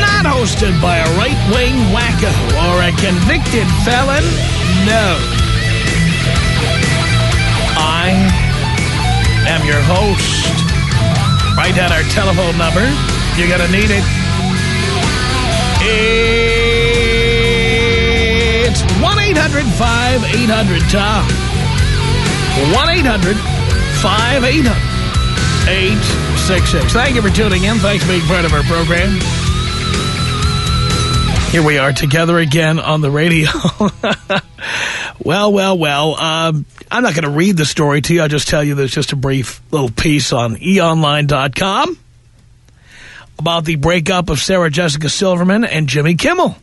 not hosted by a right-wing wacko or a convicted felon. No. I am your host. Write down our telephone number. You're going to need it. It's 1-800-5800-TOM. 1-800-5800-866. Thank you for tuning in. Thanks for being part of our program. Here we are together again on the radio. well, well, well. Um, I'm not going to read the story to you. I'll just tell you there's just a brief little piece on eonline.com about the breakup of Sarah Jessica Silverman and Jimmy Kimmel.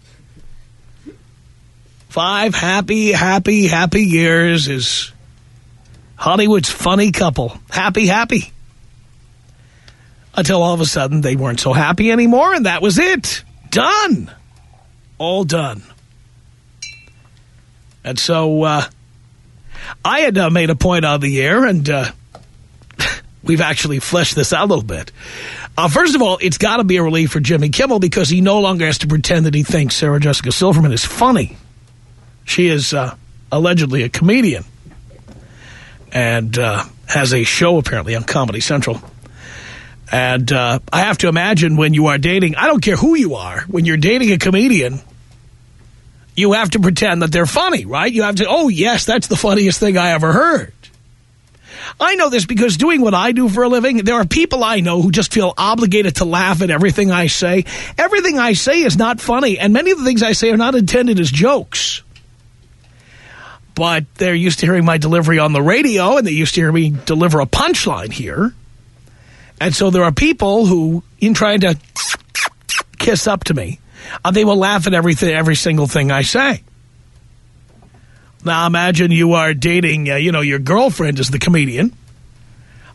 Five happy, happy, happy years is Hollywood's funny couple. Happy, happy. Until all of a sudden they weren't so happy anymore, and that was it. Done. All done. And so uh, I had uh, made a point on the air, and uh, we've actually fleshed this out a little bit. Uh, first of all, it's got to be a relief for Jimmy Kimmel because he no longer has to pretend that he thinks Sarah Jessica Silverman is funny. She is uh, allegedly a comedian and uh, has a show apparently on Comedy Central. And uh, I have to imagine when you are dating, I don't care who you are, when you're dating a comedian, you have to pretend that they're funny, right? You have to, oh, yes, that's the funniest thing I ever heard. I know this because doing what I do for a living, there are people I know who just feel obligated to laugh at everything I say. Everything I say is not funny, and many of the things I say are not intended as jokes. But they're used to hearing my delivery on the radio, and they used to hear me deliver a punchline here. And so there are people who, in trying to kiss up to me, uh, they will laugh at everything, every single thing I say. Now imagine you are dating, uh, you know, your girlfriend is the comedian.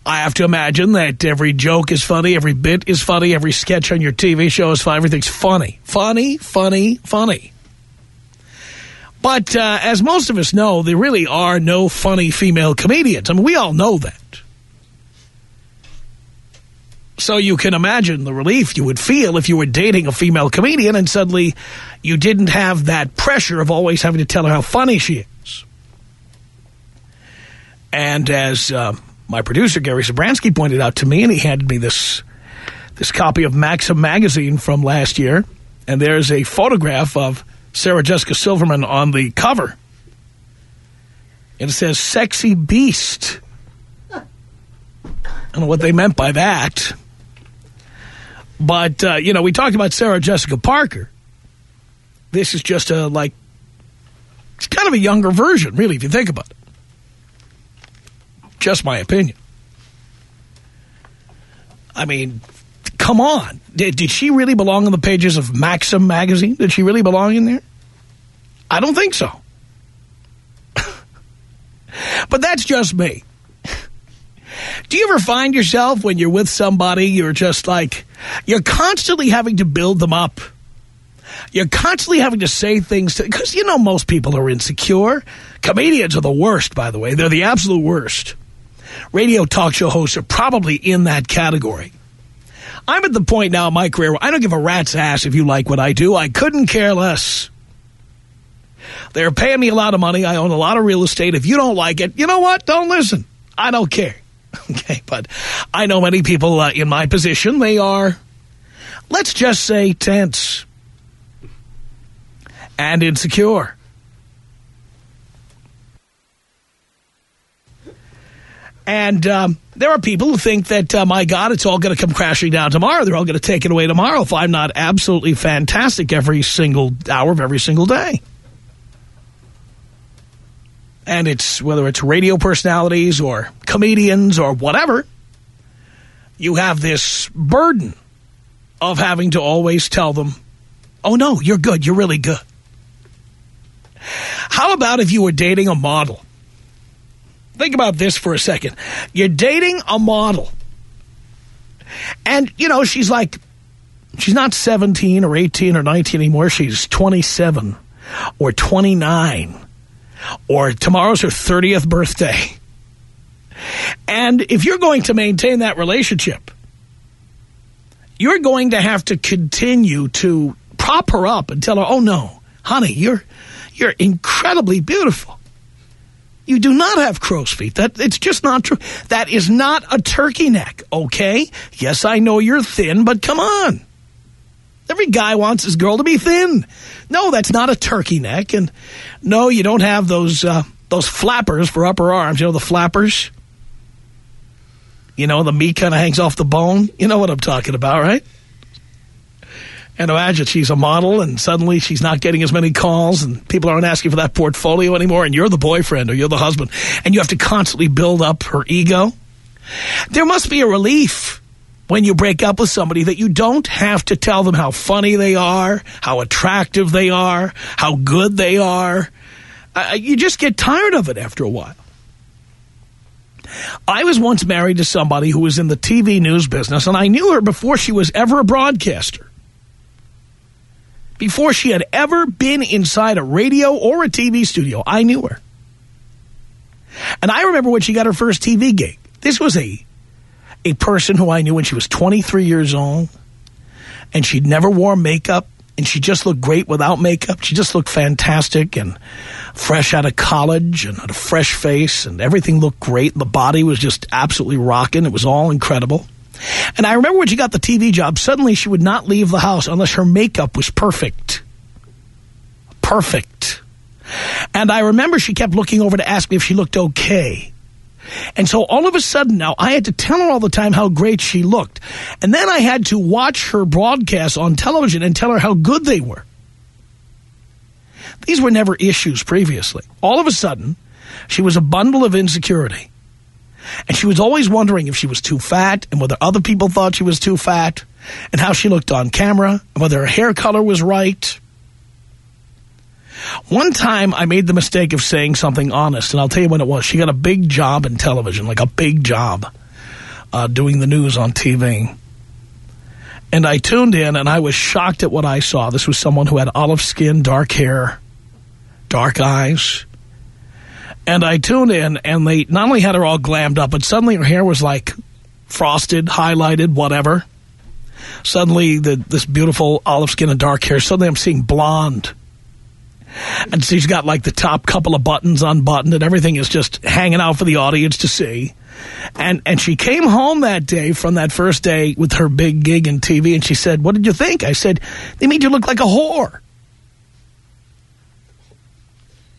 I have to imagine that every joke is funny, every bit is funny, every sketch on your TV show is funny, everything's funny. Funny, funny, funny. But uh, as most of us know, there really are no funny female comedians. I mean, we all know that. So you can imagine the relief you would feel if you were dating a female comedian and suddenly you didn't have that pressure of always having to tell her how funny she is. And as uh, my producer, Gary Zabransky, pointed out to me, and he handed me this, this copy of Maxim magazine from last year, and there's a photograph of Sarah Jessica Silverman on the cover. And it says, sexy beast. I don't know what they meant by that. But, uh, you know, we talked about Sarah Jessica Parker. This is just a, like, it's kind of a younger version, really, if you think about it. Just my opinion. I mean, come on. Did, did she really belong on the pages of Maxim magazine? Did she really belong in there? I don't think so. but that's just me. Do you ever find yourself when you're with somebody, you're just like, you're constantly having to build them up. You're constantly having to say things, to, because you know most people are insecure. Comedians are the worst, by the way. They're the absolute worst. Radio talk show hosts are probably in that category. I'm at the point now in my career where I don't give a rat's ass if you like what I do. I couldn't care less. They're paying me a lot of money. I own a lot of real estate. If you don't like it, you know what? Don't listen. I don't care. Okay, but I know many people uh, in my position, they are, let's just say, tense and insecure. And um, there are people who think that, uh, my God, it's all going to come crashing down tomorrow. They're all going to take it away tomorrow if I'm not absolutely fantastic every single hour of every single day. And it's whether it's radio personalities or comedians or whatever, you have this burden of having to always tell them, oh, no, you're good. You're really good. How about if you were dating a model? Think about this for a second. You're dating a model. And, you know, she's like, she's not 17 or 18 or 19 anymore. She's 27 or 29 or tomorrow's her 30th birthday. And if you're going to maintain that relationship, you're going to have to continue to prop her up and tell her, oh, no, honey, you're, you're incredibly beautiful. You do not have crow's feet. That It's just not true. That is not a turkey neck, okay? Yes, I know you're thin, but come on. Every guy wants his girl to be thin. No, that's not a turkey neck. And no, you don't have those uh, those flappers for upper arms. You know, the flappers? You know, the meat kind of hangs off the bone. You know what I'm talking about, right? And imagine she's a model and suddenly she's not getting as many calls and people aren't asking for that portfolio anymore and you're the boyfriend or you're the husband and you have to constantly build up her ego. There must be a relief when you break up with somebody that you don't have to tell them how funny they are, how attractive they are, how good they are. Uh, you just get tired of it after a while. I was once married to somebody who was in the TV news business, and I knew her before she was ever a broadcaster. Before she had ever been inside a radio or a TV studio, I knew her. And I remember when she got her first TV gig. This was a a person who I knew when she was 23 years old, and she'd never wore makeup, and she just looked great without makeup. She just looked fantastic and fresh out of college and had a fresh face, and everything looked great. The body was just absolutely rocking. It was all incredible. And I remember when she got the TV job, suddenly she would not leave the house unless her makeup was perfect. Perfect. And I remember she kept looking over to ask me if she looked okay. And so all of a sudden now, I had to tell her all the time how great she looked. And then I had to watch her broadcasts on television and tell her how good they were. These were never issues previously. All of a sudden, she was a bundle of insecurity. And she was always wondering if she was too fat and whether other people thought she was too fat and how she looked on camera and whether her hair color was right. One time I made the mistake of saying something honest, and I'll tell you what it was. She got a big job in television, like a big job, uh, doing the news on TV. And I tuned in, and I was shocked at what I saw. This was someone who had olive skin, dark hair, dark eyes. And I tuned in, and they not only had her all glammed up, but suddenly her hair was like frosted, highlighted, whatever. Suddenly, the, this beautiful olive skin and dark hair, suddenly I'm seeing blonde. And she's got like the top couple of buttons unbuttoned and everything is just hanging out for the audience to see. And and she came home that day from that first day with her big gig in TV and she said, what did you think? I said, they made you look like a whore.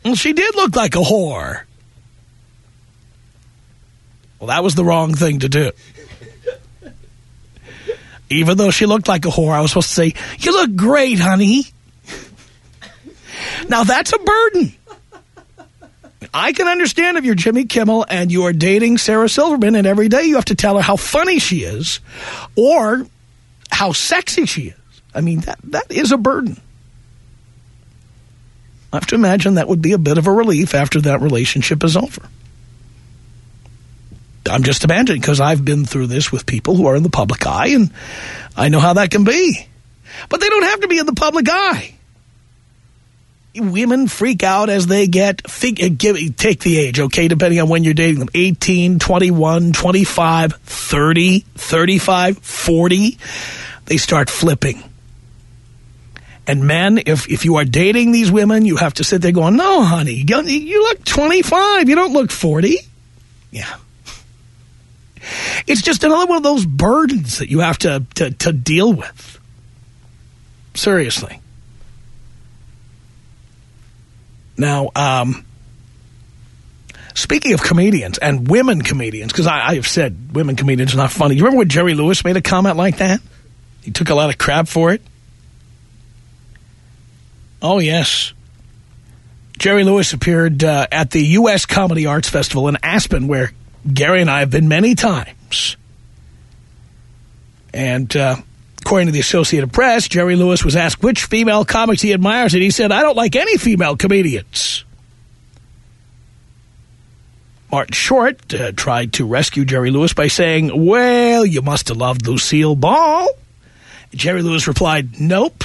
Well, she did look like a whore. Well, that was the wrong thing to do. Even though she looked like a whore, I was supposed to say, you look great, honey. Now, that's a burden. I can understand if you're Jimmy Kimmel and you are dating Sarah Silverman and every day you have to tell her how funny she is or how sexy she is. I mean, that that is a burden. I have to imagine that would be a bit of a relief after that relationship is over. I'm just imagining because I've been through this with people who are in the public eye and I know how that can be. But they don't have to be in the public eye women freak out as they get, uh, give, take the age, okay, depending on when you're dating them, 18, 21, 25, 30, 35, 40, they start flipping. And men, if, if you are dating these women, you have to sit there going, no, honey, you, you look 25, you don't look 40. Yeah. It's just another one of those burdens that you have to, to, to deal with. Seriously. Now, um, speaking of comedians and women comedians, because I, I, have said women comedians are not funny. You remember when Jerry Lewis made a comment like that? He took a lot of crap for it. Oh, yes. Jerry Lewis appeared uh, at the U.S. Comedy Arts Festival in Aspen, where Gary and I have been many times. And uh, According to the Associated Press, Jerry Lewis was asked which female comics he admires, and he said, I don't like any female comedians. Martin Short uh, tried to rescue Jerry Lewis by saying, well, you must have loved Lucille Ball. Jerry Lewis replied, nope.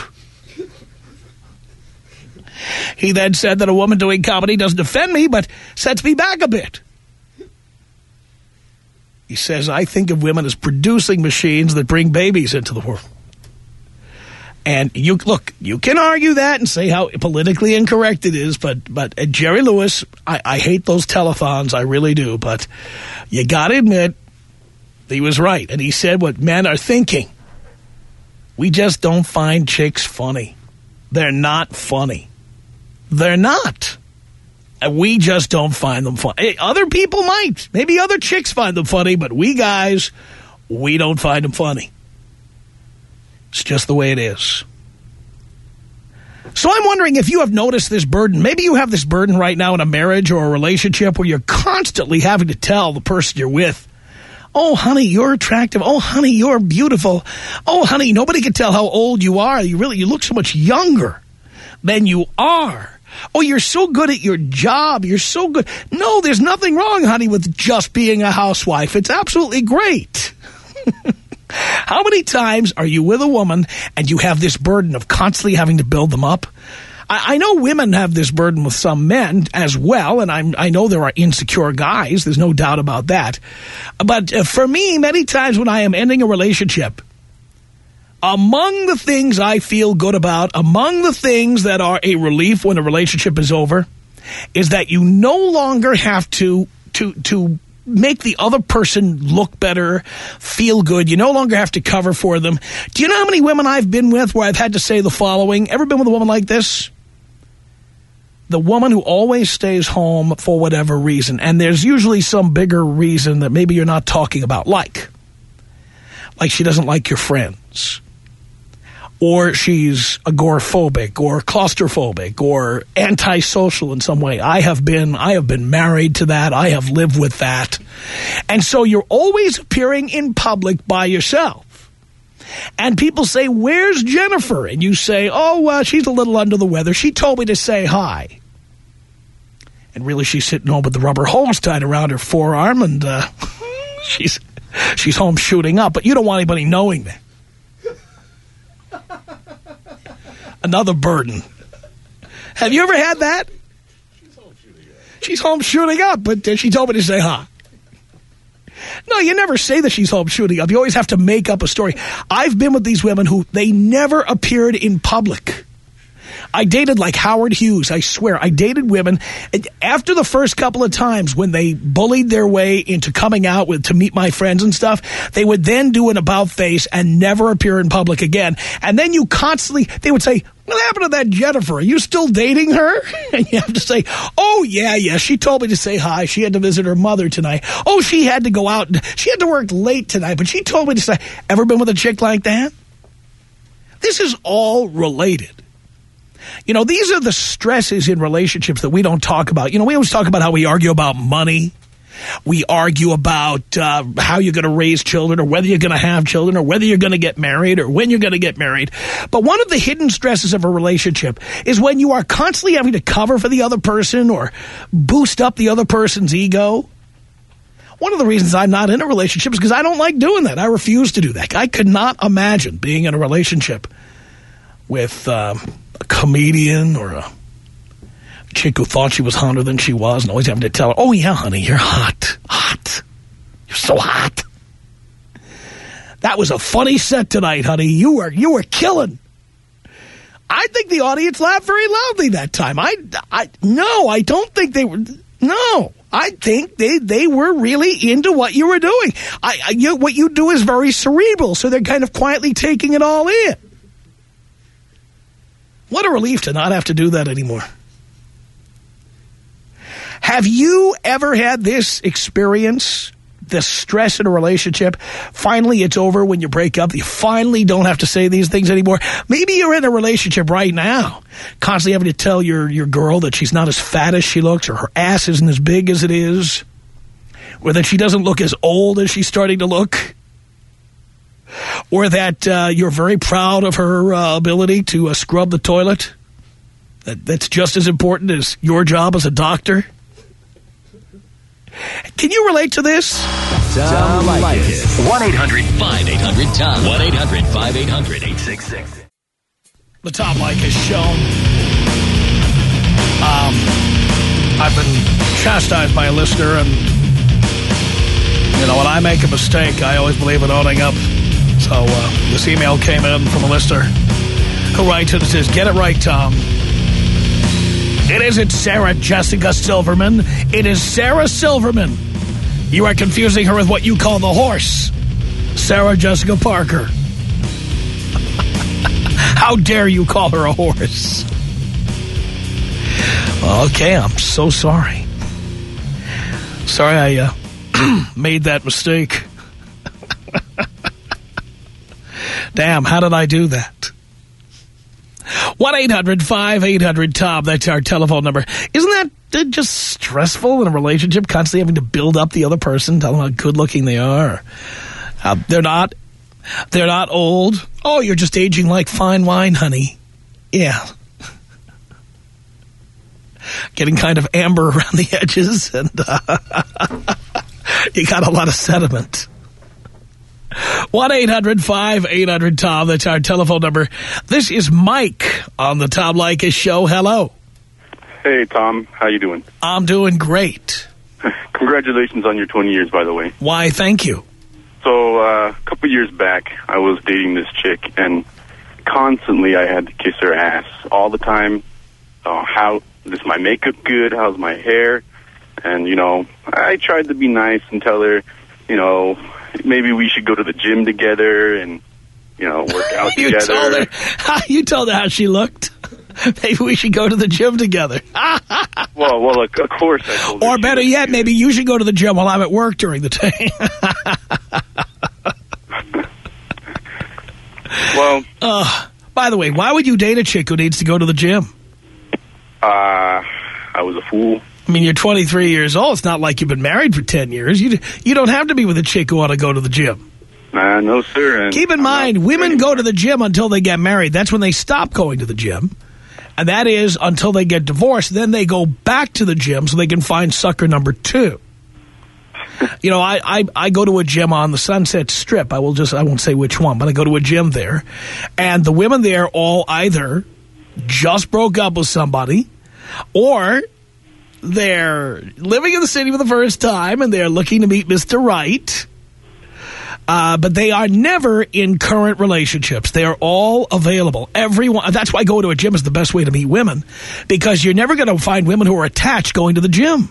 He then said that a woman doing comedy doesn't offend me, but sets me back a bit. He says, I think of women as producing machines that bring babies into the world. And you look, you can argue that and say how politically incorrect it is, but but Jerry Lewis, I, I hate those telethons, I really do. But you got to admit, he was right, and he said what men are thinking. We just don't find chicks funny. They're not funny. They're not. We just don't find them funny. Other people might. Maybe other chicks find them funny, but we guys, we don't find them funny. It's just the way it is. So I'm wondering if you have noticed this burden. Maybe you have this burden right now in a marriage or a relationship where you're constantly having to tell the person you're with, oh, honey, you're attractive. Oh, honey, you're beautiful. Oh, honey, nobody can tell how old you are. You really, you look so much younger than you are. Oh, you're so good at your job. You're so good. No, there's nothing wrong, honey, with just being a housewife. It's absolutely great. How many times are you with a woman and you have this burden of constantly having to build them up? I, I know women have this burden with some men as well, and I'm, I know there are insecure guys. There's no doubt about that. But uh, for me, many times when I am ending a relationship, among the things I feel good about, among the things that are a relief when a relationship is over, is that you no longer have to to to make the other person look better, feel good. You no longer have to cover for them. Do you know how many women I've been with where I've had to say the following? Ever been with a woman like this? The woman who always stays home for whatever reason. And there's usually some bigger reason that maybe you're not talking about. Like, like she doesn't like your friends or she's agoraphobic or claustrophobic or antisocial in some way. I have been I have been married to that. I have lived with that. And so you're always appearing in public by yourself. And people say, where's Jennifer? And you say, oh, well, she's a little under the weather. She told me to say hi. And really, she's sitting home with the rubber hose tied around her forearm, and uh, she's she's home shooting up. But you don't want anybody knowing that. Another burden. Have you ever had that? She's home shooting up, but uh, she told me to say hi. No, you never say that she's home shooting up. You always have to make up a story. I've been with these women who they never appeared in public. I dated like Howard Hughes, I swear. I dated women. After the first couple of times when they bullied their way into coming out with to meet my friends and stuff, they would then do an about face and never appear in public again. And then you constantly, they would say, what happened to that Jennifer? Are you still dating her? And you have to say, oh, yeah, yeah, she told me to say hi. She had to visit her mother tonight. Oh, she had to go out. She had to work late tonight, but she told me to say, ever been with a chick like that? This is all related. You know, these are the stresses in relationships that we don't talk about. You know, we always talk about how we argue about money. We argue about uh, how you're going to raise children or whether you're going to have children or whether you're going to get married or when you're going to get married. But one of the hidden stresses of a relationship is when you are constantly having to cover for the other person or boost up the other person's ego. One of the reasons I'm not in a relationship is because I don't like doing that. I refuse to do that. I could not imagine being in a relationship with... Uh, a comedian or a chick who thought she was hotter than she was and always having to tell her, oh, yeah, honey, you're hot. Hot. You're so hot. That was a funny set tonight, honey. You were you were killing. I think the audience laughed very loudly that time. I, I no, I don't think they were. No, I think they they were really into what you were doing. I, I you, what you do is very cerebral, so they're kind of quietly taking it all in. What a relief to not have to do that anymore. Have you ever had this experience, the stress in a relationship? Finally, it's over when you break up. You finally don't have to say these things anymore. Maybe you're in a relationship right now, constantly having to tell your, your girl that she's not as fat as she looks or her ass isn't as big as it is or that she doesn't look as old as she's starting to look. Or that uh, you're very proud of her uh, ability to uh, scrub the toilet? That, that's just as important as your job as a doctor? Can you relate to this? Tom Leykis. 1-800-5800-TOM. 1-800-5800-866. The Tom Leykis Show. Um, I've been chastised by a listener, and, you know, when I make a mistake, I always believe in owning up. So uh, this email came in from a listener who writes and says, Get it right, Tom. It isn't Sarah Jessica Silverman. It is Sarah Silverman. You are confusing her with what you call the horse. Sarah Jessica Parker. How dare you call her a horse? Okay, I'm so sorry. Sorry I uh, made that mistake. Damn, how did I do that? 1-800-5800-TOM. That's our telephone number. Isn't that uh, just stressful in a relationship, constantly having to build up the other person, tell them how good-looking they are? Uh, they're not. They're not old. Oh, you're just aging like fine wine, honey. Yeah. Getting kind of amber around the edges, and uh, you got a lot of sediment. 1-800-5800-TOM. That's our telephone number. This is Mike on the Tom Leykis Show. Hello. Hey, Tom. How you doing? I'm doing great. Congratulations on your 20 years, by the way. Why, thank you. So, uh, a couple years back, I was dating this chick, and constantly I had to kiss her ass all the time. Uh, how is my makeup good? How's my hair? And, you know, I tried to be nice and tell her, you know, maybe we should go to the gym together and, you know, work out you together. Told her, you told her how she looked. Maybe we should go to the gym together. well, well, of course I told. Or better yet, maybe you should go to the gym while I'm at work during the day. Well, uh, By the way, why would you date a chick who needs to go to the gym? uh, I was a fool. I mean, you're 23 years old. It's not like you've been married for 10 years. You you don't have to be with a chick who want to go to the gym. Uh, no, sir. and Keep in I'm mind, women go to the gym until they get married. That's when they stop going to the gym. And that is until they get divorced. Then they go back to the gym so they can find sucker number two. You know, I, I, I go to a gym on the Sunset Strip. I will just, I won't say which one, but I go to a gym there. And the women there all either just broke up with somebody or they're living in the city for the first time and they're looking to meet Mr. Right. Uh, but they are never in current relationships. They are all available. Everyone. That's why going to a gym is the best way to meet women, because you're never going to find women who are attached going to the gym.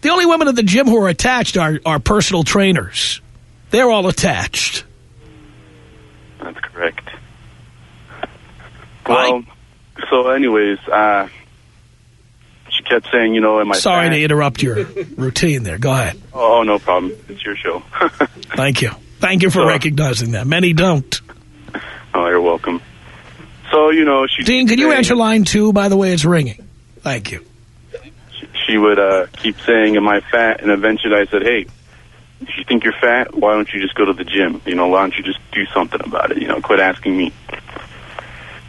The only women at the gym who are attached are, are personal trainers. They're all attached. That's correct. Well, so anyways, uh, she kept saying, you know, am I Sorry fat? to interrupt your routine there. Go ahead. Oh, no problem. It's your show. Thank you. Thank you for Sure. recognizing that. Many don't. oh, you're welcome. So, you know, she... Dean, can you answer line two? By the way, it's ringing. Thank you. She would uh, keep saying, am I fat? And eventually I said, hey, if you think you're fat, why don't you just go to the gym? You know, why don't you just do something about it? You know, quit asking me.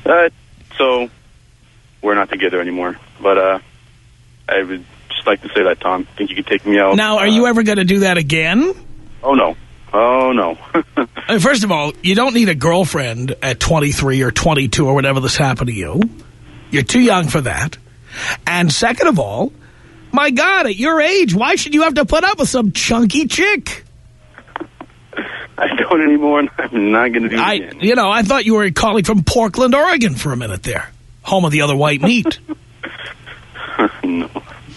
Uh, so, we're not together anymore. But uh, I would just like to say that, Tom. Think you could take me out? Now, are uh, you ever going to do that again? Oh, no. Oh, no. First of all, you don't need a girlfriend at 23 or 22 or whatever this happened to you. You're too young for that. And second of all, my God, at your age, why should you have to put up with some chunky chick? I don't anymore, and I'm not going to do it I, again. you know, I thought you were calling from Portland, Oregon for a minute there. Home of the other white meat. no.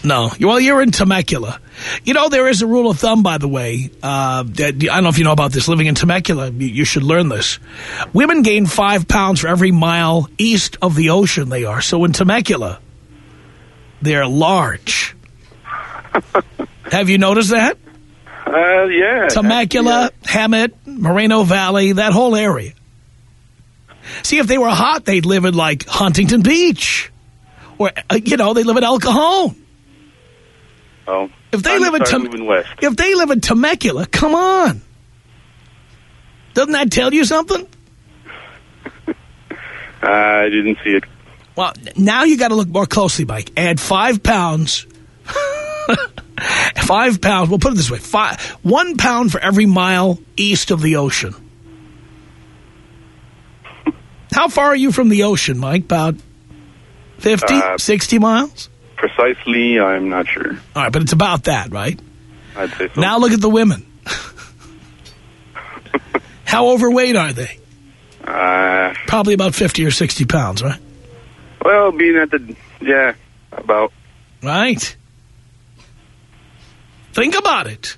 No. Well, you're in Temecula. You know, there is a rule of thumb, by the way. Uh, that, I don't know if you know about this. Living in Temecula, you, you should learn this. Women gain five pounds for every mile east of the ocean they are. So in Temecula, they're large. Have you noticed that? Uh, yeah. Temecula, Hemet, Moreno Valley, that whole area. See, if they were hot, they'd live in, like, Huntington Beach. Or, uh, you know, they live in El Cajon. Oh, If they live in start Tem- moving west. if they live in Temecula, come on. Doesn't that tell you something? I didn't see it. Well, now you got to look more closely, Mike. Add five pounds. five pounds. We'll put it this way: five, one pound for every mile east of the ocean. How far are you from the ocean, Mike? About 50, Uh, 60 miles? Precisely, I'm not sure. All right, but it's about that, right? I'd say so. Now look at the women. How overweight are they? uh, Probably about 50 or 60 pounds, right? well, being at the, yeah, about, Right. Think about it.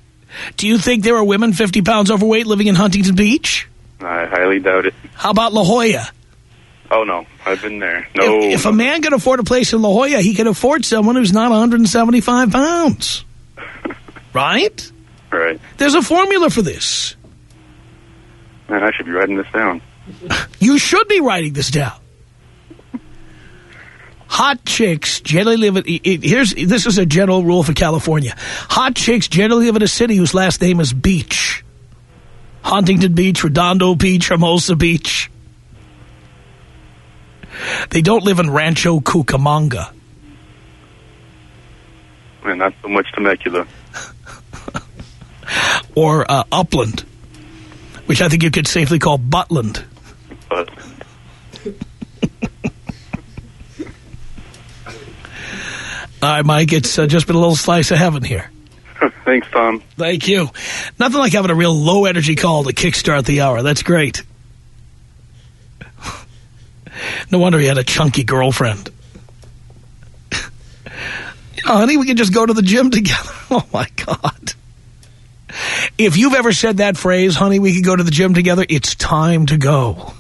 Do you think there are women 50 pounds overweight living in Huntington Beach? I highly doubt it. How about La Jolla? Oh, no, I've been there. No. if, if a man can afford a place in La Jolla, he can afford someone who's not 175 pounds. Right? Right. There's a formula for this. Man, I should be writing this down. You should be writing this down. Hot chicks generally live in, here's, this is a general rule for California. Hot chicks generally live in a city whose last name is Beach. Huntington Beach, Redondo Beach, Hermosa Beach. They don't live in Rancho Cucamonga. Man, not so much Temecula. or uh, Upland, which I think you could safely call Butland. But All right, Mike, it's uh, just been a little slice of heaven here. thanks, Tom. Thank you. Nothing like having a real low-energy call to kickstart the hour. That's great. No wonder he had a chunky girlfriend. Yeah, honey, we can just go to the gym together. Oh, my God. If you've ever said that phrase, honey, we can go to the gym together, it's time to go.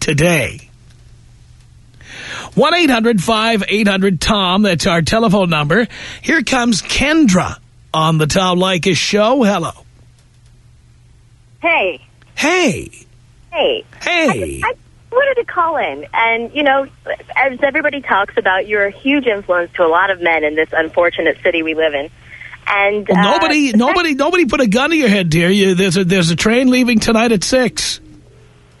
Today. 1-800-5800-TOM. That's our telephone number. Here comes Kendra on the Tom Leykis show. Hello. Hey, Hey. hey. Hey. I wanted to call in, and you know, as everybody talks about, you're a huge influence to a lot of men in this unfortunate city we live in. And Well, uh, nobody, nobody, nobody put a gun to your head, dear. You, there's a there's a train leaving tonight at six.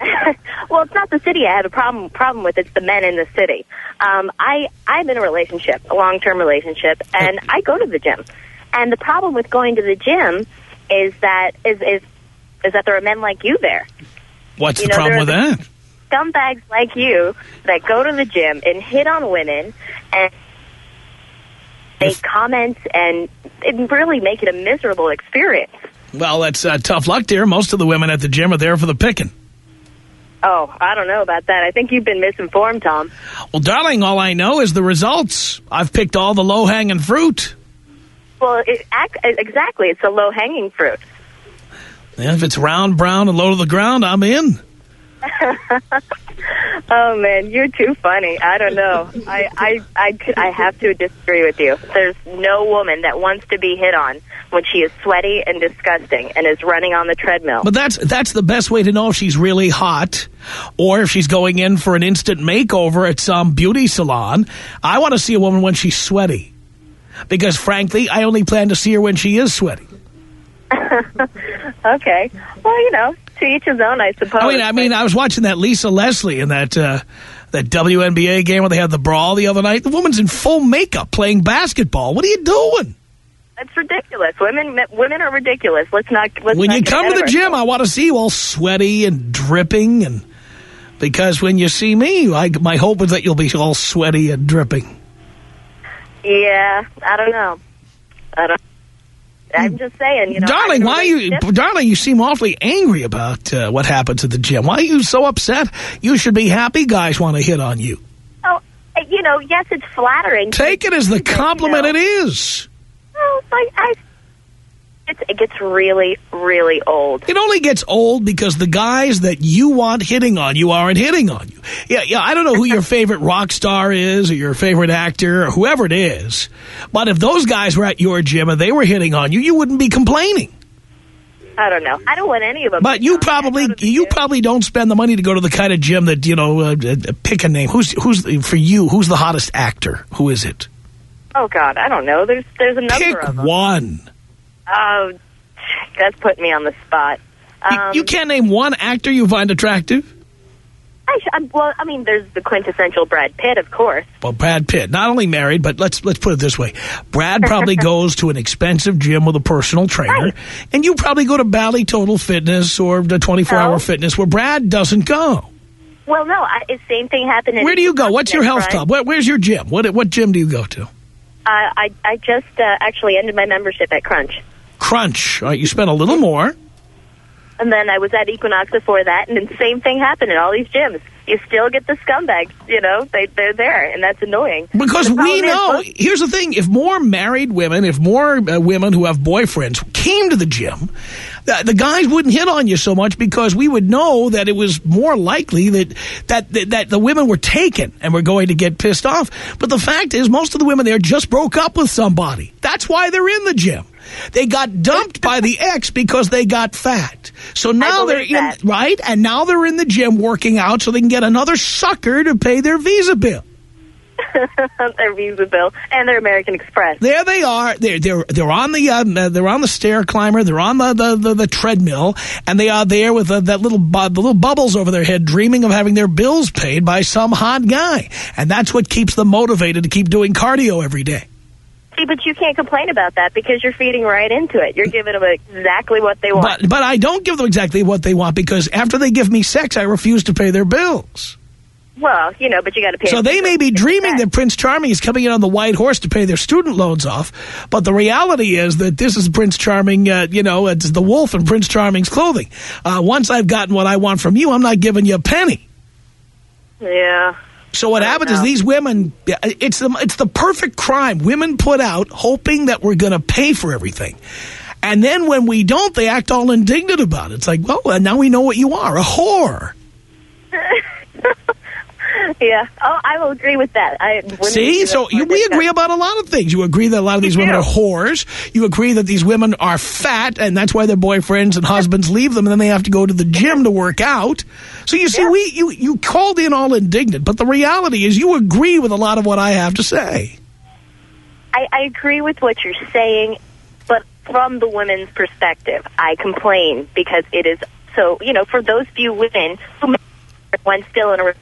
well, it's not the city I have a problem problem with; it's the men in the city. Um, I I'm in a relationship, a long term relationship, and I go to the gym. And the problem with going to the gym is that is is is that there are men like you there. What's You the know, problem with that? Scumbags like you that go to the gym and hit on women and make comments and it really make it a miserable experience. Well, that's uh, tough luck, dear. Most of the women at the gym are there for the picking. Oh, I don't know about that. I think you've been misinformed, Tom. Well, darling, all I know is the results. I've picked all the low-hanging fruit. Well, it, exactly. It's a low-hanging fruit. And if it's round, brown, and low to the ground, I'm in. Oh man, you're too funny. I don't know. I I I, could, I have to disagree with you. There's no woman that wants to be hit on when she is sweaty and disgusting and is running on the treadmill. But that's that's the best way to know if she's really hot or if she's going in for an instant makeover at some beauty salon. I want to see a woman when she's sweaty. Because, frankly, I only plan to see her when she is sweaty. Okay. Well, you know, to each his own, I suppose. I mean, I mean, I was watching that Lisa Leslie in that uh, that WNBA game where they had the brawl the other night. The woman's in full makeup playing basketball. What are you doing? It's ridiculous. Women women are ridiculous. Let's not. Let's when not you come to the gym, I want to see you all sweaty and dripping, and because when you see me, I, my hope is that you'll be all sweaty and dripping. Yeah, I don't know. I don't. I'm just saying, you know. darling, I'm in a why are you, relationship. darling? You seem awfully angry about uh, what happens at the gym. Why are you so upset? You should be happy. Guys want to hit on you. Oh, you know, yes, it's flattering. Take it as the You know. compliment it is. Well, I, it gets really, really old. It only gets old because the guys that you want hitting on you aren't hitting on you. Yeah, yeah. I don't know who your favorite rock star is or your favorite actor or whoever it is, but if those guys were at your gym and they were hitting on you, you wouldn't be complaining. I don't know. I don't want any of them. But you probably go to the you gym. probably don't spend the money to go to the kind of gym that you know. Uh, uh, pick a name. Who's who's for you? Who's the hottest actor? Who is it? Oh God, I don't know. There's there's a number Pick of them. one. Oh, that's putting me on the spot. You- Um, you can't name one actor you find attractive? I well, I mean, there's the quintessential Brad Pitt, of course. Well, Brad Pitt, not only married, but let's let's put it this way: Brad probably goes to an expensive gym with a personal trainer, Right. and you probably go to Bally Total Fitness or the 24 Hour No. Fitness, where Brad doesn't go. Well, no, I, same thing happened. Where do you go? What's your health right? club? Where, where's your gym? What what gym do you go to? Uh, I I just uh, actually ended my membership at Crunch, Crunch. Right, you spend a little more. and then I was at Equinox before that, and then the same thing happened in all these gyms. You still get the scumbags, you know, they they're there, and that's annoying. Because we know, here's the thing, if more married women, if more uh, women who have boyfriends came to the gym, the, the guys wouldn't hit on you so much because we would know that it was more likely that, that, that, that the women were taken and were going to get pissed off. But the fact is, most of the women there just broke up with somebody. That's why they're in the gym. They got dumped by the ex because they got fat. So now they're in, that. right? And now they're in the gym working out so they can get another sucker to pay their visa bill. their Visa bill and their American Express. There they are. They're they're they're on the um, uh, they're on the stair climber. They're on the the, the, the treadmill, and they are there with uh, that little the little bubbles over their head, dreaming of having their bills paid by some hot guy. And that's what keeps them motivated to keep doing cardio every day. See, but you can't complain about that because you're feeding right into it. You're giving them exactly what they want. But but I don't give them exactly what they want because after they give me sex, I refuse to pay their bills. well, you know, but you got to pay. So they may be dreaming that. that Prince Charming is coming in on the white horse to pay their student loans off, but the reality is that this is Prince Charming, uh, you know, it's the wolf in Prince Charming's clothing. Uh, once I've gotten what I want from you, I'm not giving you a penny. Yeah. So what I happens is these women, it's the, it's the perfect crime. Women put out hoping that we're going to pay for everything. And then when we don't, they act all indignant about it. It's like, well, uh, now we know what you are, a whore. Yeah. Oh, I will agree with that. I See, so you, we agree about a lot of things. You agree that a lot of these women are whores. You agree that these women are fat, and that's why their boyfriends and husbands leave them, and then they have to go to the gym to work out. So you see, Yeah. we you you called in all indignant, but the reality is you agree with a lot of what I have to say. I, I agree with what you're saying, but from the women's perspective, I complain because it is so. You know, for those few women who, when still in a,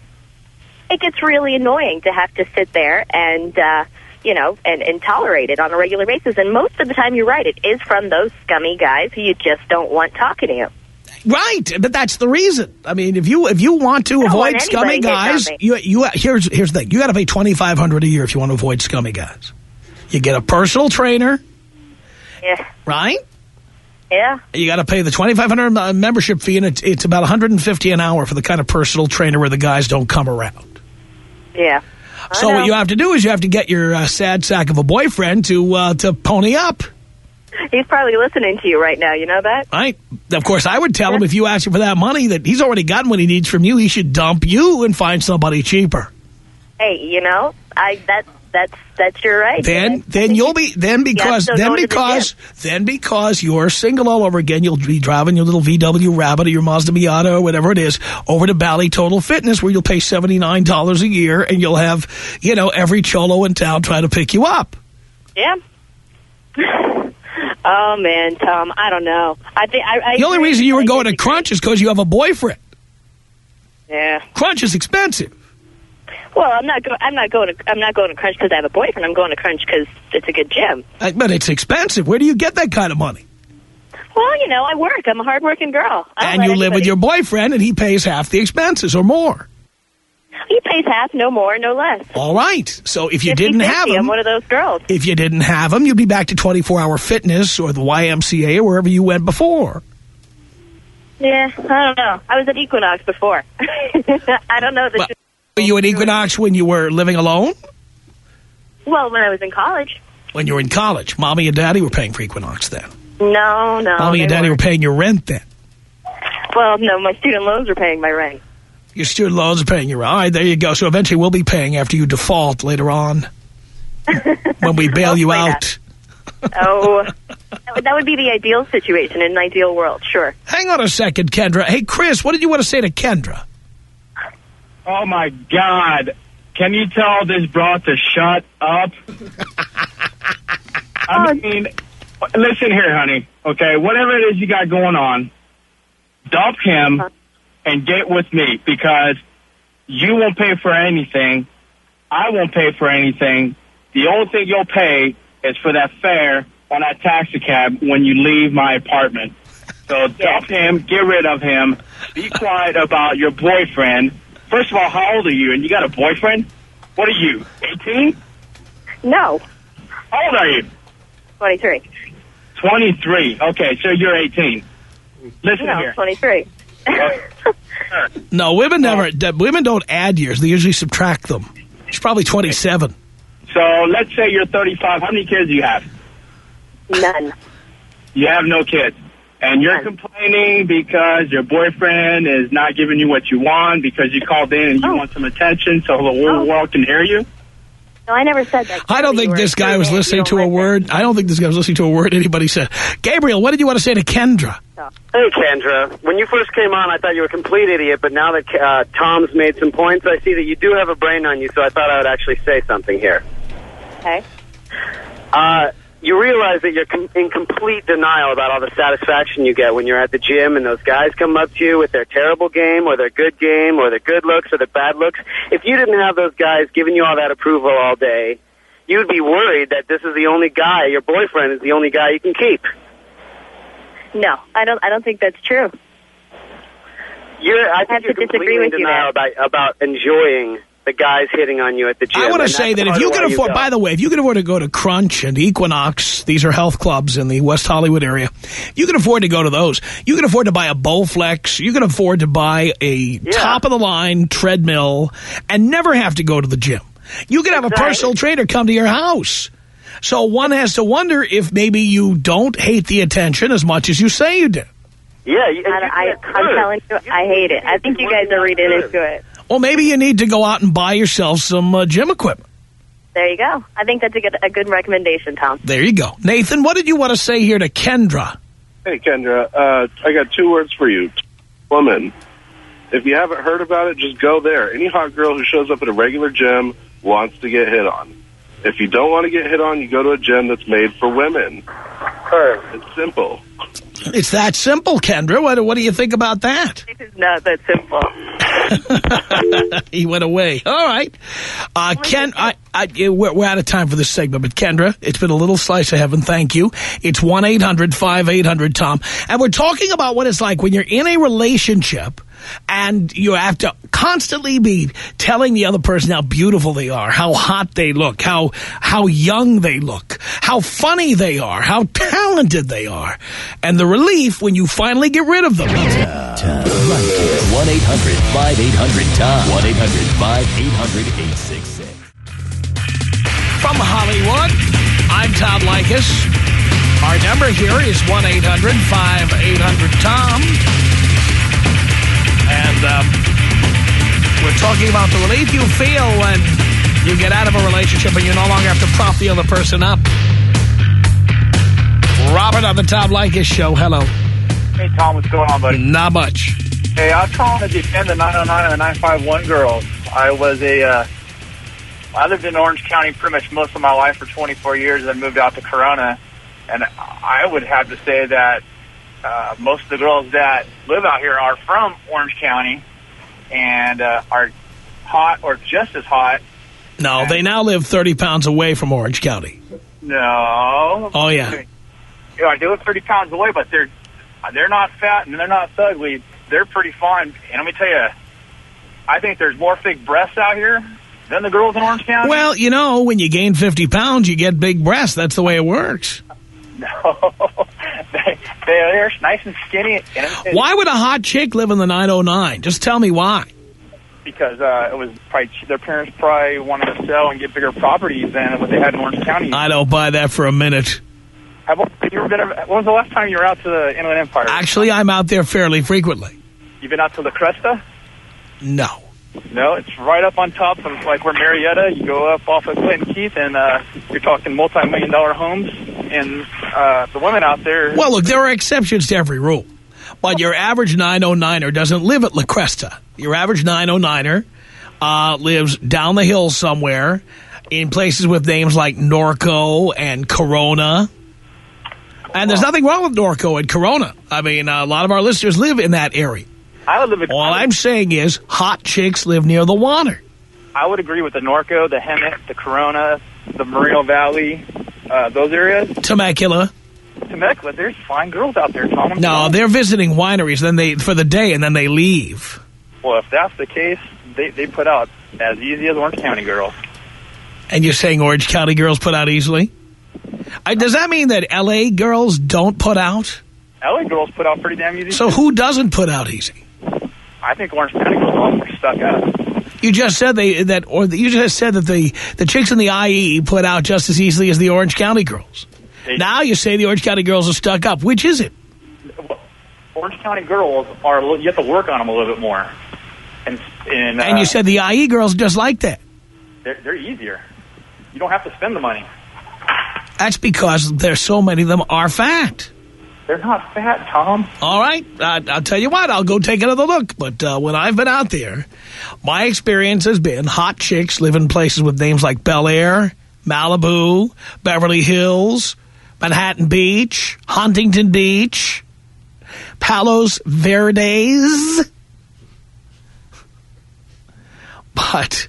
it gets really annoying to have to sit there and. uh you know, and, and tolerate it on a regular basis. And most of the time, you're right. It is from those scummy guys who you just don't want talking to you. Right, but that's the reason. I mean, if you if you want to avoid want scummy anybody hitting on guys, you you here's here's the thing. You got to pay twenty five hundred a year if you want to avoid scummy guys. You get a personal trainer, Yeah. right? Yeah. You got to pay the twenty five hundred uh, membership fee, and it's it's about one hundred and fifty an hour for the kind of personal trainer where the guys don't come around. Yeah. I So know. what you have to do is you have to get your uh, sad sack of a boyfriend to uh, to pony up, He's probably listening to you right now. You know that? right? Of course, I would tell him if you ask him for that money that he's already gotten what he needs from you. He should dump you and find somebody cheaper. Hey, you know, I that that's that's your right. Then then you'll be then because so then the because then because you're single all over again, you'll be driving your little VW Rabbit or your Mazda Miata or whatever it is over to Bally Total Fitness where you'll pay seventy nine dollars a year and you'll have you know every cholo in town trying to pick you up. Yeah. oh man, Tom, I don't know. I think I, I The only reason you were going to. Crunch is because you have a boyfriend. Yeah. Crunch is expensive. Well, I'm not. Go- I'm not going to. I'm not going to Crunch because I have a boyfriend. I'm going to Crunch because it's a good gym. Uh, But it's expensive. Where do you get that kind of money? Well, you know, I work. I'm a hardworking girl. And you live with your boyfriend and he pays half the expenses or more. He pays half, no more, no less. All right. So if you 50-50, didn't have him, I'm one of those girls. if you didn't have him, you'd be back to 24-hour fitness or the YMCA or wherever you went before. Yeah, I don't know. I was at Equinox before. I don't know. The Well, Were you at Equinox when you were living alone? well, when I was in college. When you were in college, mommy and daddy were paying for Equinox then. No, no. mommy and daddy were weren't. paying your rent then. Well, no, my student loans were paying my rent. Your student loans are paying your rent. All right, there you go. So eventually we'll be paying after you default later on when we bail you out. Oh, that would, that would be the ideal situation in an ideal world, sure. Hang on a second, Kendra. Hey, Chris, what did you want to say to Kendra? Oh my God! Can you tell this broad to shut up? I mean, listen here, honey. Okay, whatever it is you got going on, dump him and get with me because you won't pay for anything. I won't pay for anything. The only thing you'll pay is for that fare on that taxi cab when you leave my apartment. So dump him, get rid of him, be quiet about your boyfriend. First of all, how old are you? And you got a boyfriend? What are you, 18? No, How old are you? 23. 23. Okay, so you're 18. Listen No, here. 23. No, women never. Women don't add years. They usually subtract them. She's probably 27. So let's say you're 35. How many kids do you have? None. You have no kids. And you're None. complaining because your boyfriend is not giving you what you want because you called in and you Oh. want some attention so the whole Oh. world can hear you? No, I never said that. I don't think this guy was listening to a listen. word. I don't think this guy was listening to a word anybody said. Gabriel, what did you want to say to Kendra? Hey, Kendra. When you first came on, I thought you were a complete idiot, but now that uh, Tom's made some points, I see that you do have a brain on you, so I thought I would actually say something here. Okay. Uh, you realize that you're com- in complete denial about all the satisfaction you get when you're at the gym and those guys come up to you with their terrible game or their good game or their good looks or their bad looks. If you didn't have those guys giving you all that approval all day, you'd be worried that this is the only guy, your boyfriend is the only guy you can keep. No, I don't. I don't think that's true. You're, I have think you're to disagree with you denial about, about enjoying the guys hitting on you at the gym. I want to say that if you of can afford, go. by the way, if you can afford to go to Crunch and Equinox, these are health clubs in the West Hollywood area, you can afford to go to those. You can afford to buy a Bowflex. You can afford to buy a top-of-the-line treadmill and never have to go to the gym. You can have a personal trainer come to your house. So one has to wonder if maybe you don't hate the attention as much as you say you do. Yeah, you, and I, you I, do it I'm good. telling you, I hate it. I think you guys are reading Good. into it. Well, maybe you need to go out and buy yourself some uh, gym equipment. There you go. I think that's a good a good recommendation, Tom. There you go. Nathan, what did you want to say here to Kendra? Hey, Kendra, uh, I got two words for you. Woman. If you haven't heard about it, just go there. Any hot girl who shows up at a regular gym wants to get hit on. If you don't want to get hit on, you go to a gym that's made for women. It's simple. It's that simple, Kendra. What, what do you think about that? It is not that simple. he went away. All right. Uh, Ken, I, I, we're, we're out of time for this segment, but Kendra, it's been a little slice of heaven. Thank you. It's 1-800-5800-TOM. And we're talking about what it's like when you're in a relationship and you have to constantly be telling the other person how beautiful they are, how hot they look, how how young they look, how funny they are, how talented they are, and the relief when you finally get rid of them. Tom Leykis. 1-800-5800-TOM. 1-800-5800-866. From Hollywood, I'm Tom Leykis. Our number here is 1-800-5800-TOM. And um, we're talking about the relief you feel when you get out of a relationship and you no longer have to prop the other person up. Robert on the Tom Leykis show. Hello. Hey, Tom, what's going on, buddy? Not much. Hey, I was calling to defend the 909 and the 951 girls. I was a, uh, I lived in Orange County pretty much most of my life for 24 years, then moved out to Corona. And I would have to say that uh, most of the girls that live out here are from Orange County and uh, are hot or just as hot. No, they now live 30 pounds away from Orange County. No. Oh, yeah. Yeah, they live 30 pounds away, but they're they're not fat and they're not ugly. They're pretty fine. And let me tell you, I think there's more fake breasts out here than the girls in Orange County. Well, you know, when you gain 50 pounds, you get big breasts. That's the way it works. no, they, they're nice and skinny. And let me tell you, Why would a hot chick live in the 909? Just tell me why. Because uh, it was probably their parents probably wanted to sell and get bigger properties than what they had in Orange County. I don't buy that for a minute. Have you ever been? When was the last time you were out to the Inland Empire? Actually, I'm out there fairly frequently. You've been out to La Cresta? No. No, it's right up on top of like where Murrieta. You go up off of Clinton Keith, and uh, you're talking multi-million dollar homes. And uh, the women out there. Well, look, there are exceptions to every rule. But your average 909er doesn't live at La Cresta. Your average 909er uh, lives down the hill somewhere in places with names like Norco and Corona. And there's nothing wrong with Norco and Corona. I mean, a lot of our listeners live in that area. I live in. All I'm saying is hot chicks live near the water. I would agree with the Norco, the Hemet, the Corona, the Moreno Valley, uh, those areas. Temecula. Temecula, there's fine girls out there, Tom. I'm No, they're visiting wineries then they for the day and then they leave. Well, if that's the case, they they put out as easy as Orange County girls. And you're saying Orange County girls put out easily? I, does that mean that L.A. girls don't put out? LA girls put out pretty damn easy. So who doesn't put out easy? I think Orange County girls are stuck up. You just said they that, or you just said that the the chicks in the IE put out just as easily as the Orange County girls. They- Now you say the Orange County girls are stuck up. Which is it? Orange County girls are a little- you have to work on them a little bit more. And and, uh, And you said the IE girls just like that. they're, they're easier. You don't have to spend the money. That's because there's so many of them are fat. They're not fat, Tom. All right, uh, I'll tell you what, I'll go take another look. But uh, when I've been out there, my experience has been hot chicks live in places with names like Bel Air, Malibu, Beverly Hills, Manhattan Beach, Huntington Beach, Palos Verdes. But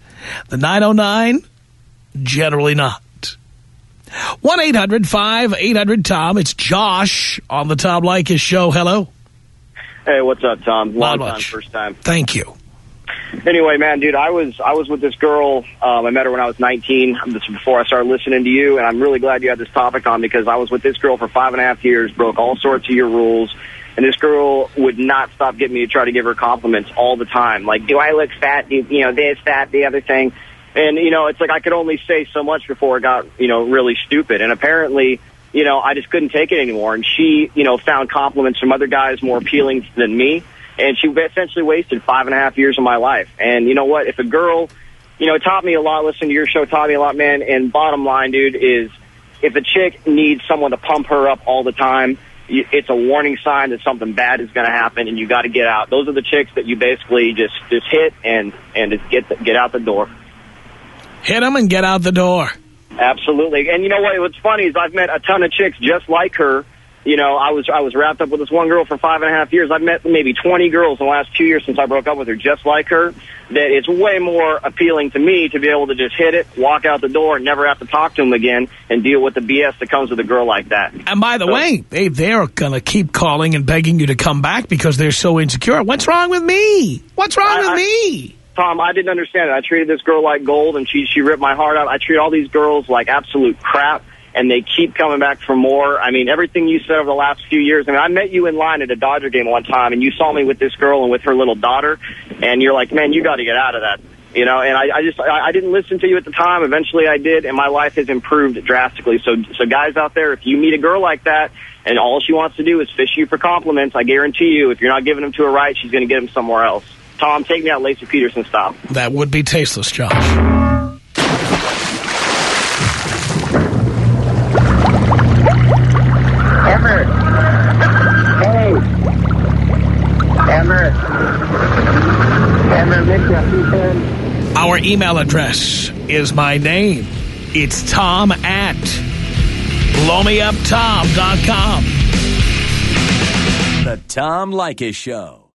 the 909, generally not. 1-800-5800-TOM. It's Josh on the Tom Leykis show. Hello. Hey, what's up, Tom? Not Long time, much. first time. Thank you. Anyway, man, dude, I was I was with this girl. Um, I met her when I was 19. This was before I started listening to you, and I'm really glad you had this topic on because I was with this girl for five and a half years, broke all sorts of your rules, and this girl would not stop getting me to try to give her compliments all the time. Like, do I look fat? Do you know this, that, the other thing? And you know, it's like I could only say so much before it got you know really stupid. And apparently, you know, I just couldn't take it anymore. And she, you know, found compliments from other guys more appealing than me. And she essentially wasted five and a half years of my life. And you know what? If a girl, you know, it taught me a lot. Listening to your show taught me a lot, man. And bottom line, dude, is if a chick needs someone to pump her up all the time, it's a warning sign that something bad is going to happen, and you got to get out. Those are the chicks that you basically just just hit and and just get the, get out the door. Hit them and get out the door. Absolutely. And you know what? What's funny is I've met a ton of chicks just like her. You know, I was I was wrapped up with this one girl for five and a half years. I've met maybe 20 girls in the last two years since I broke up with her just like her. That it's way more appealing to me to be able to just hit it, walk out the door, and never have to talk to them again and deal with the BS that comes with a girl like that. And by the So- way, they, they're going to keep calling and begging you to come back because they're so insecure. What's wrong with me? What's wrong I- with I- me? Tom, I didn't understand it. I treated this girl like gold, and she she ripped my heart out. I treat all these girls like absolute crap, and they keep coming back for more. I mean, everything you said over the last few years. I mean, I met you in line at a Dodger game one time, and you saw me with this girl and with her little daughter, and you're like, man, you got to get out of that. You know, and I, I just I, I didn't listen to you at the time. Eventually, I did, and my life has improved drastically. So, so guys out there, if you meet a girl like that, and all she wants to do is fish you for compliments, I guarantee you, if you're not giving them to her right, she's going to get them somewhere else. Tom, take me out Laci Peterson style. That would be tasteless, Josh. Emmer. Hey. Emmer. Emmer, Mitchell, Our email address is my name. It's Tom at blowmeuptom.com. The Tom Leykis Show.